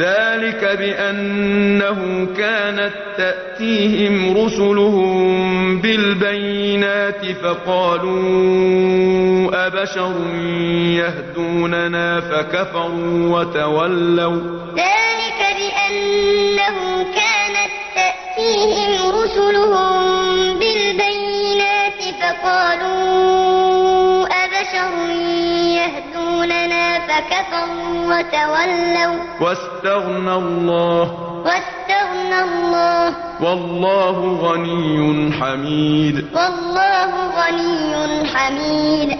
ذَٰلِكَ بِأَنَّهُ كَانَت تَّأْتِيهِمْ رُسُلُهُم بِالْبَيِّنَاتِ فَقَالُوا أَبَشَرٌ يَهْدُونَنَا فَكَفَرُوا وَتَوَلَّوا ۚ. ذَٰلِكَ بِأَنَّهُ كَانَت تَّأْتِيهِمْ رُسُلُهُم بِالْبَيِّنَاتِ فَقَالُوا أَبَشَرٌ يَهْدُونَنَا فَكَفَرُوا وَتَوَلَّوا ۚ وَّاسْتَغْنَى اللَّهُ ۚ. وَاسْتَغْنَى اللَّهُ ۚ. وَاللَّهُ غَنِيٌّ حَمِيدٌ. وَاللَّهُ غَنِيٌّ حَمِيدٌ.